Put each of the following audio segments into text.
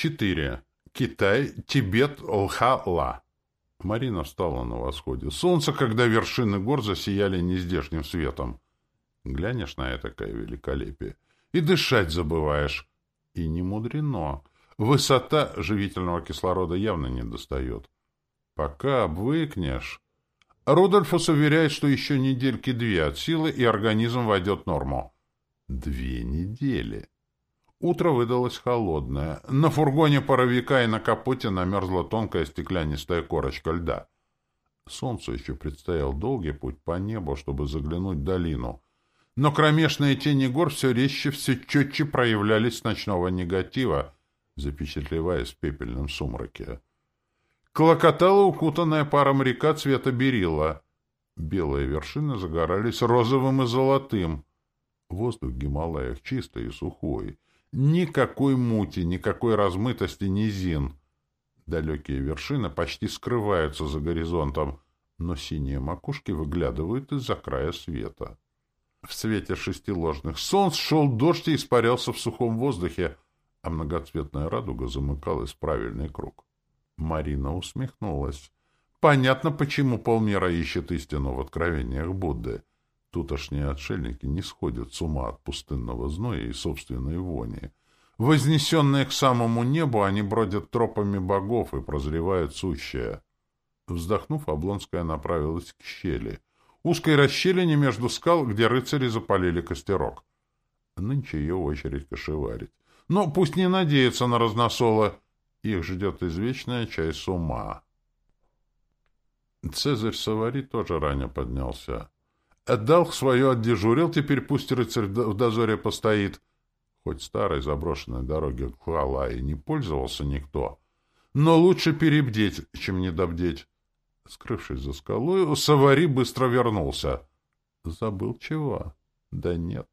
4. Китай, Тибет, Лха-Ла. Марина встала на восходе солнца, когда вершины гор засияли нездешним светом. Глянешь на этакое великолепие, и дышать забываешь. И не мудрено. Высота живительного кислорода явно не достает. Пока обвыкнешь... Рудольфус уверяет, что еще недельки две от силы, и организм войдет в норму. Две недели. Утро выдалось холодное. На фургоне паровика и на капоте намерзла тонкая стеклянистая корочка льда. Солнцу еще предстоял долгий путь по небу, чтобы заглянуть в долину. Но кромешные тени гор все резче, все четче проявлялись с ночного негатива, запечатлеваясь в пепельном сумраке. Клокотала укутанная паром река цвета берила. Белые вершины загорались розовым и золотым. Воздух в Гималаях чистый и сухой — Никакой мути, никакой размытости низин. Далекие вершины почти скрываются за горизонтом, но синие макушки выглядывают из-за края света. В свете шести ложных солнц шел дождь и испарялся в сухом воздухе, а многоцветная радуга замыкалась в правильный круг. Марина усмехнулась. Понятно, почему полмира ищет истину в откровениях Будды. Тутошние отшельники не сходят с ума от пустынного зноя и собственной вони. Вознесенные к самому небу, они бродят тропами богов и прозревают сущее. Вздохнув, Облонская направилась к щели. Узкой расщелине между скал, где рыцари запалили костерок. Нынче ее очередь кошеварить. Но пусть не надеется на разносола. Их ждет извечная часть ума. Цезарь Савари тоже ранее поднялся. Долг свое отдежурил, теперь пусть рыцарь в дозоре постоит. Хоть старой заброшенной дороги к Халае не пользовался никто, но лучше перебдеть, чем недобдеть. Скрывшись за скалой, Савари быстро вернулся. Забыл чего? Да нет.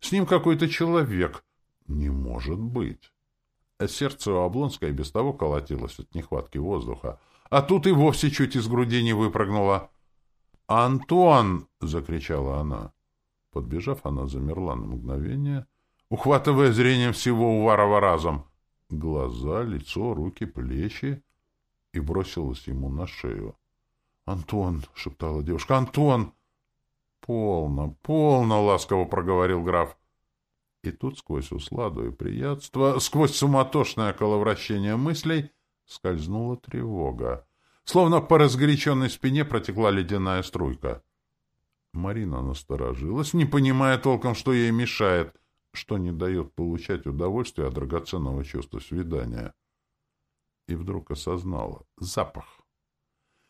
С ним какой-то человек. Не может быть. Сердце у Облонской без того колотилось от нехватки воздуха, а тут и вовсе чуть из груди не выпрыгнуло. «Антон!» — закричала она. Подбежав, она замерла на мгновение, ухватывая зрением всего Уварова разом. Глаза, лицо, руки, плечи. И бросилась ему на шею. «Антон!» — шептала девушка. «Антон!» «Полно, полно!» — ласково проговорил граф. И тут сквозь усладу и приятство, сквозь суматошное коловращение мыслей, скользнула тревога. Словно по разгоряченной спине протекла ледяная струйка. Марина насторожилась, не понимая толком, что ей мешает, что не дает получать удовольствие от драгоценного чувства свидания. И вдруг осознала — запах.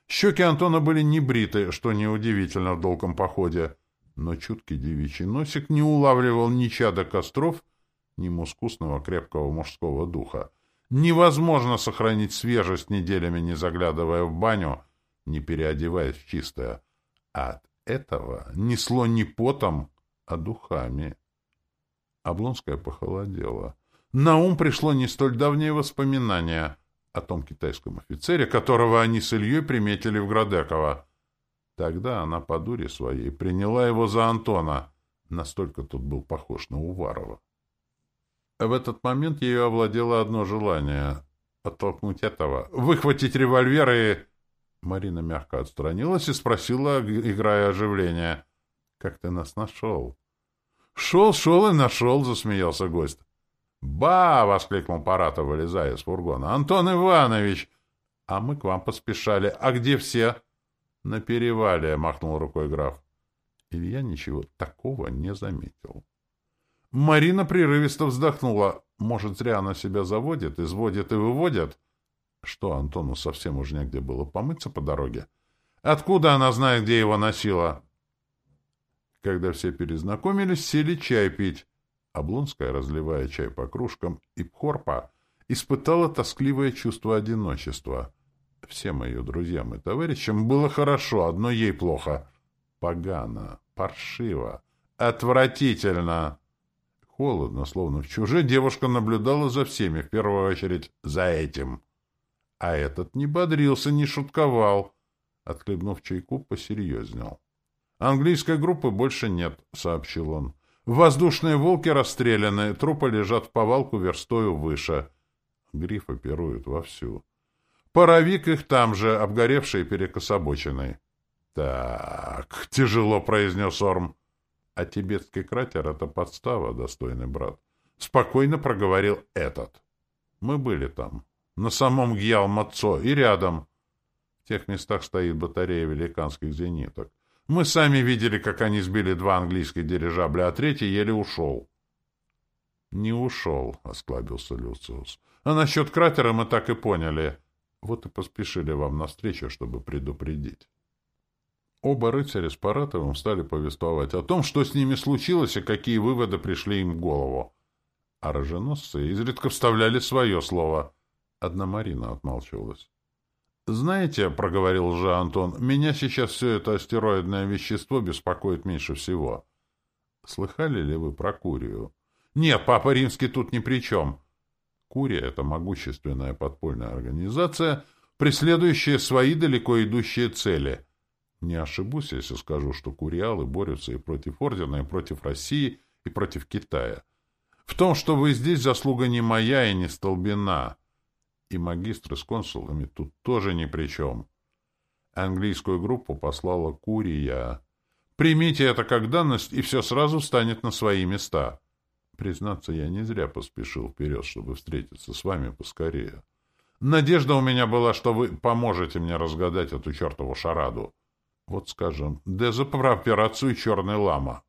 Щеки Антона были не бриты, что неудивительно в долгом походе, но чуткий девичий носик не улавливал ни чада костров, ни мускусного крепкого мужского духа. Невозможно сохранить свежесть неделями, не заглядывая в баню, не переодеваясь в чистое. А от этого несло не потом, а духами. Облонская похолодела. На ум пришло не столь давнее воспоминание о том китайском офицере, которого они с Ильей приметили в Градеково. Тогда она по дуре своей приняла его за Антона. Настолько тот был похож на Уварова. В этот момент ее овладело одно желание — оттолкнуть этого, выхватить револьвер и... Марина мягко отстранилась и спросила, играя оживление. — Как ты нас нашел? — Шел, шел и нашел, — засмеялся гость. «Ба!» — воскликнул Паратов, вылезая из фургона. «Антон Иванович!» «А мы к вам поспешали. А где все?» «На перевале», — махнул рукой граф. Илья ничего такого не заметил. Марина прерывисто вздохнула. Может, зря она себя заводит, изводит и выводит? Что, Антону совсем уж негде было помыться по дороге? Откуда она знает, где его носила? Когда все перезнакомились, сели чай пить. Облонская, разливая чай по кружкам, и Пхорпа испытала тоскливое чувство одиночества. Всем ее друзьям и товарищам было хорошо, одно ей плохо. Погано, паршиво, отвратительно. Холодно, словно в чуже, девушка наблюдала за всеми, в первую очередь за этим. А этот не бодрился, не шутковал. Отхлебнув чайку, посерьезнел. «Английской группы больше нет», — сообщил он. «Воздушные волки расстреляны, трупы лежат в повалку верстою выше. Грифы пируют вовсю. Паровик их там же, обгоревший перекособоченный. — Так, — тяжело произнес Орм. — А тибетский кратер — это подстава, достойный брат. Спокойно проговорил этот. Мы были там, на самом Гьял-Мацо и рядом. В тех местах стоит батарея великанских зениток. Мы сами видели, как они сбили два английских дирижабля, а третий еле ушел. — Не ушел, — осклабился Люциус. — А насчет кратера мы так и поняли. Вот и поспешили вам навстречу, чтобы предупредить. Оба рыцаря с Паратовым стали повествовать о том, что с ними случилось и какие выводы пришли им в голову. А роженосцы изредка вставляли свое слово. Одна Марина отмалчивалась. «Знаете, — проговорил же Антон, — меня сейчас все это астероидное вещество беспокоит меньше всего. Слыхали ли вы про Курию?» «Нет, Папа Римский тут ни при чем. Курия — это могущественная подпольная организация, преследующая свои далеко идущие цели — не ошибусь, если скажу, что куриалы борются и против Ордена, и против России, и против Китая. В том, что вы здесь, заслуга не моя и не столбина. И магистры с консулами тут тоже ни при чем. Английскую группу послала Курия. Примите это как данность, и все сразу встанет на свои места. Признаться, я не зря поспешил вперед, чтобы встретиться с вами поскорее. Надежда у меня была, что вы поможете мне разгадать эту чертову шараду. Вот, скажем, Деза про операцию «Черный лама».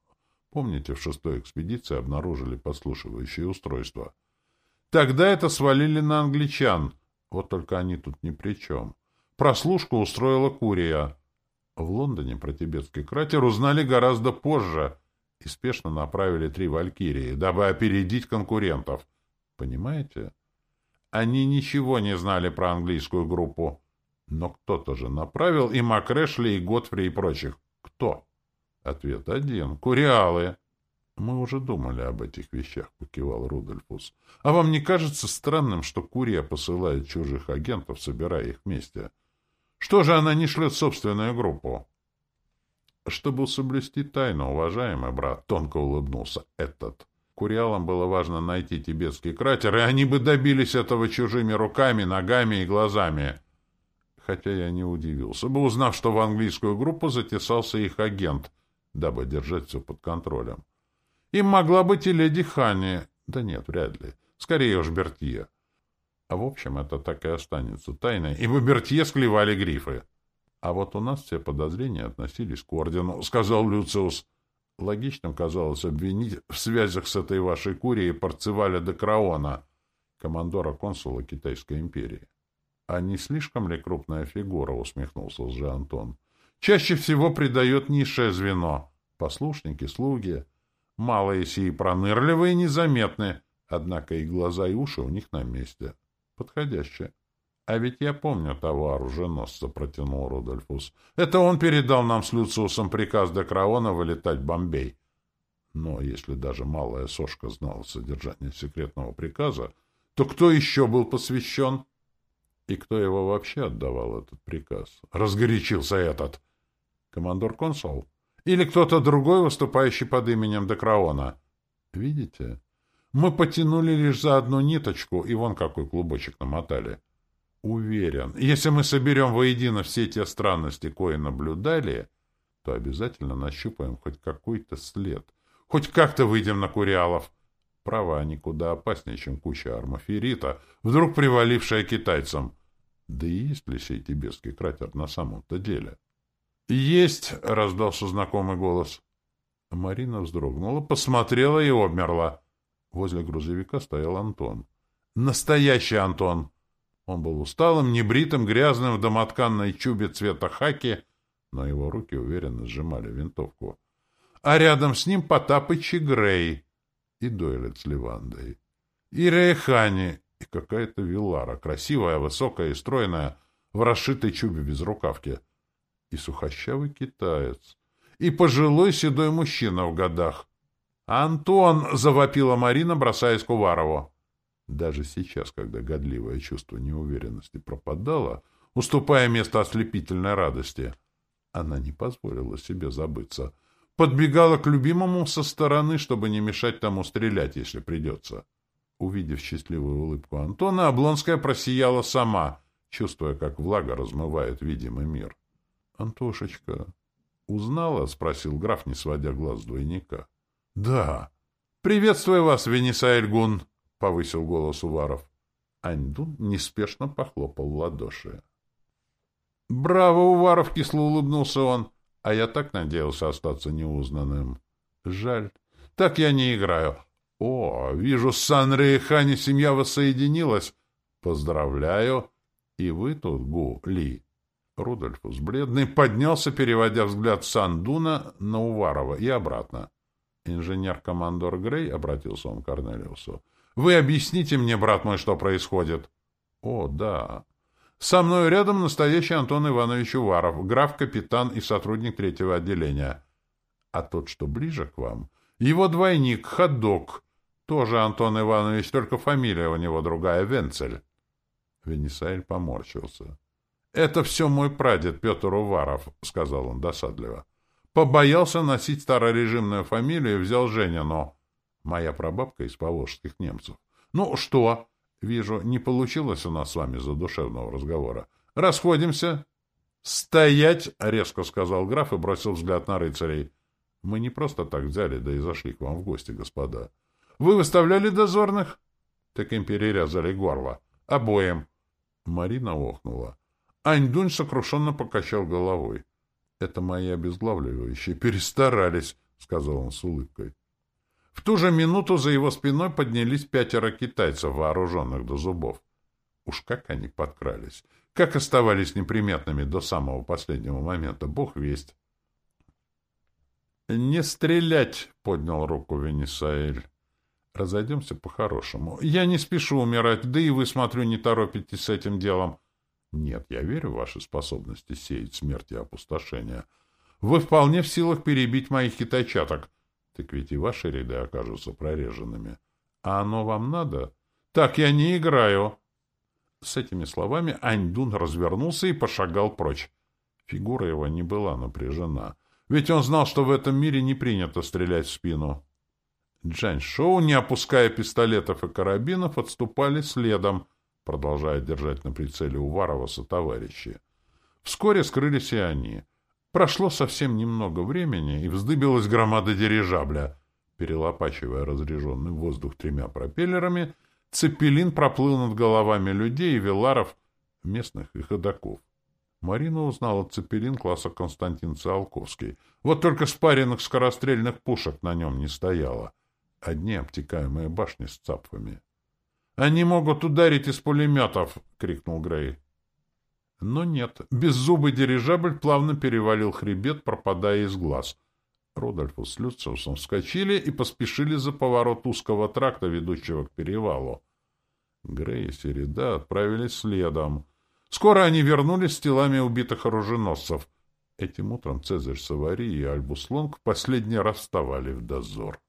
Помните, в шестой экспедиции обнаружили подслушивающее устройство? Тогда это свалили на англичан. Вот только они тут ни при чем. Прослушку устроила Курия. В Лондоне про тибетский кратер узнали гораздо позже и спешно направили три «Валькирии», дабы опередить конкурентов. Понимаете? Они ничего не знали про английскую группу. Но кто-то же направил и Макрэшли, и Готфри, и прочих. Кто? Ответ один. Куриалы. Мы уже думали об этих вещах, покивал Рудольфус. А вам не кажется странным, что Курия посылает чужих агентов, собирая их вместе? Что же она не шлет собственную группу? Чтобы соблюсти тайну, уважаемый брат, тонко улыбнулся этот. Куриалам было важно найти тибетский кратер, и они бы добились этого чужими руками, ногами и глазами хотя я не удивился бы, узнав, что в английскую группу затесался их агент, дабы держать все под контролем. Им могла быть и леди Ханни. Да нет, вряд ли. Скорее уж Бертье. А в общем, это так и останется тайной, ибо Бертье склевали грифы. А вот у нас все подозрения относились к ордену, — сказал Люциус. Логичным казалось обвинить в связях с этой вашей курией Парцеваля де Краона, командора-консула Китайской империи. А не слишком ли крупная фигура, усмехнулся лже Антон. Чаще всего придает низшее звено. Послушники, слуги. Малые сии пронырливые и незаметны, однако и глаза, и уши у них на месте. Подходяще. А ведь я помню того оруженосца, протянул Рудольфус. Это он передал нам с Люциусом приказ до Краона вылетать в Бомбей. Но если даже малая сошка знала содержание секретного приказа, то кто еще был посвящен? И кто его вообще отдавал этот приказ? Разгорячился этот. Командор-консул? Или кто-то другой, выступающий под именем Декраона? Видите? Мы потянули лишь за одну ниточку, и вон какой клубочек намотали. Уверен, если мы соберем воедино все те странности, кое наблюдали, то обязательно нащупаем хоть какой-то след. Хоть как-то выйдем на Куриалов. Право, они куда опаснее, чем куча армаферита, вдруг привалившая китайцам. Да и есть ли сей тибетский кратер на самом-то деле? «Есть!» — раздался знакомый голос. Марина вздрогнула, посмотрела и обмерла. Возле грузовика стоял Антон. Настоящий Антон! Он был усталым, небритым, грязным в домотканной чубе цвета хаки, но его руки уверенно сжимали винтовку. А рядом с ним Потапыч и Грей и Дойлет с Ливандой. И Рейхани, и какая-то Вилара, красивая, высокая и стройная, в расшитой чубе без рукавки. И сухощавый китаец. И пожилой седой мужчина в годах. «Антон!» — завопила Марина, бросаясь к Уварову. Даже сейчас, когда годливое чувство неуверенности пропадало, уступая место ослепительной радости, она не позволила себе забыться — подбегала к любимому со стороны, чтобы не мешать тому стрелять, если придется. Увидев счастливую улыбку Антона, Облонская просияла сама, чувствуя, как влага размывает видимый мир. — Антошечка, узнала? — спросил граф, не сводя глаз двойника. — Да. — Приветствую вас, Венесаэль Гун! — повысил голос Уваров. Аньдун неспешно похлопал в ладоши. «Браво, Уваров!» — кисло улыбнулся он. «А я так надеялся остаться неузнанным. Жаль. Так я не играю. О, вижу, с Санре и Хани семья воссоединилась. Поздравляю. И вы тут, Гу, Ли». Рудольфус, бледный, поднялся, переводя взгляд с Андуна на Уварова и обратно. Инженер-командор Грей обратился он к Корнелиусу. Вы объясните мне, брат мой, что происходит? О, да. Со мной рядом настоящий Антон Иванович Уваров, граф-капитан и сотрудник третьего отделения. А тот, что ближе к вам, его двойник, ходок, тоже Антон Иванович, только фамилия у него другая, Венцель. Венесаэль поморщился. — Это все мой прадед Петр Уваров, — сказал он досадливо. Побоялся носить старорежимную фамилию и взял Женину. Моя прабабка из поволжских немцев. Ну, что? Вижу, не получилось у нас с вами задушевного разговора. Расходимся. Стоять, резко сказал граф и бросил взгляд на рыцарей. Мы не просто так взяли, да и зашли к вам в гости, господа. Вы выставляли дозорных? Так им перерезали горло. Обоим. Марина охнула. Аньдунь сокрушенно покачал головой. — Это мои обезглавливающие. Перестарались, — сказал он с улыбкой. В ту же минуту за его спиной поднялись пятеро китайцев, вооруженных до зубов. Уж как они подкрались! Как оставались неприметными до самого последнего момента, бог весть. «Не стрелять!» — поднял руку Венесаэль. «Разойдемся по-хорошему. Я не спешу умирать, да и вы, смотрю, не торопитесь с этим делом. Нет, я верю в ваши способности сеять смерть и опустошение. Вы вполне в силах перебить моих китайчаток. Так ведь и ваши ряды окажутся прореженными. А оно вам надо? Так я не играю. С этими словами Аньдун развернулся и пошагал прочь. Фигура его не была напряжена. Ведь он знал, что в этом мире не принято стрелять в спину. Джань Шоу, не опуская пистолетов и карабинов, отступали следом, продолжая держать на прицеле Уварова сотоварищи. Вскоре скрылись и они — Прошло совсем немного времени, и вздыбилась громада дирижабля. Перелопачивая разреженный воздух тремя пропеллерами, цепелин проплыл над головами людей и веларов, местных и ходаков. Марина узнала цепелин класса Константин Циолковский. Вот только спаренных скорострельных пушек на нем не стояло. Одни обтекаемые башни с цапфами. — Они могут ударить из пулеметов! — крикнул Грей. Но нет, беззубый дирижабль плавно перевалил хребет, пропадая из глаз. Рудольфу с Люциусом вскочили и поспешили за поворот узкого тракта, ведущего к перевалу. Грей и Середа отправились следом. Скоро они вернулись с телами убитых оруженосцев. Этим утром Цезарь Савари и Альбус Лонг последний раз вставали в дозор.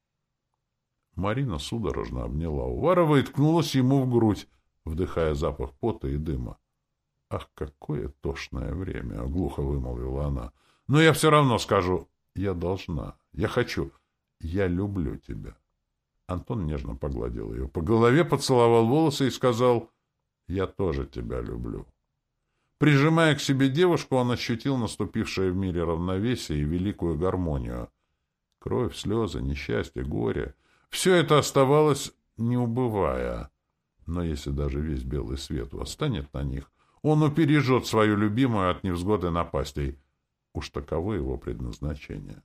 Марина судорожно обняла Уварова и ткнулась ему в грудь, вдыхая запах пота и дыма. «Ах, какое тошное время!» — глухо вымолвила она. «Но я все равно скажу. Я должна. Я хочу. Я люблю тебя». Антон нежно погладил ее по голове, поцеловал волосы и сказал «Я тоже тебя люблю». Прижимая к себе девушку, он ощутил наступившее в мире равновесие и великую гармонию. Кровь, слезы, несчастье, горе — все это оставалось, не убывая. Но если даже весь белый свет восстанет на них, он упережет свою любимую от невзгоды напастей. Уж таково его предназначение.